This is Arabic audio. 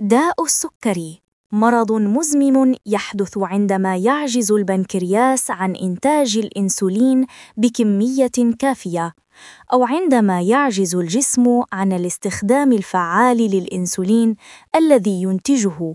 داء السكري مرض مزمن يحدث عندما يعجز البنكرياس عن إنتاج الأنسولين بكمية كافية، أو عندما يعجز الجسم عن الاستخدام الفعال للأنسولين الذي ينتجه.